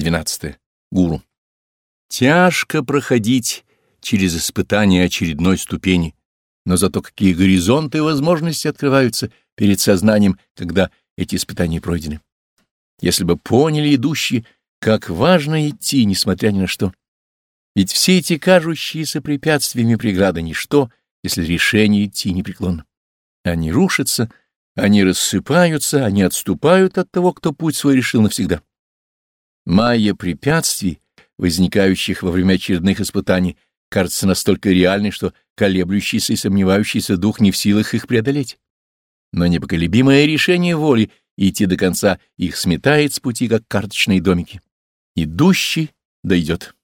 12. Гуру. Тяжко проходить через испытания очередной ступени, но зато какие горизонты и возможности открываются перед сознанием, когда эти испытания пройдены. Если бы поняли идущие, как важно идти, несмотря ни на что. Ведь все эти кажущиеся препятствиями преграды ничто, если решение идти непреклонно. Они рушатся, они рассыпаются, они отступают от того, кто путь свой решил навсегда. Майя препятствий, возникающих во время очередных испытаний, кажется настолько реальной, что колеблющийся и сомневающийся дух не в силах их преодолеть. Но непоколебимое решение воли идти до конца их сметает с пути, как карточные домики. Идущий дойдет.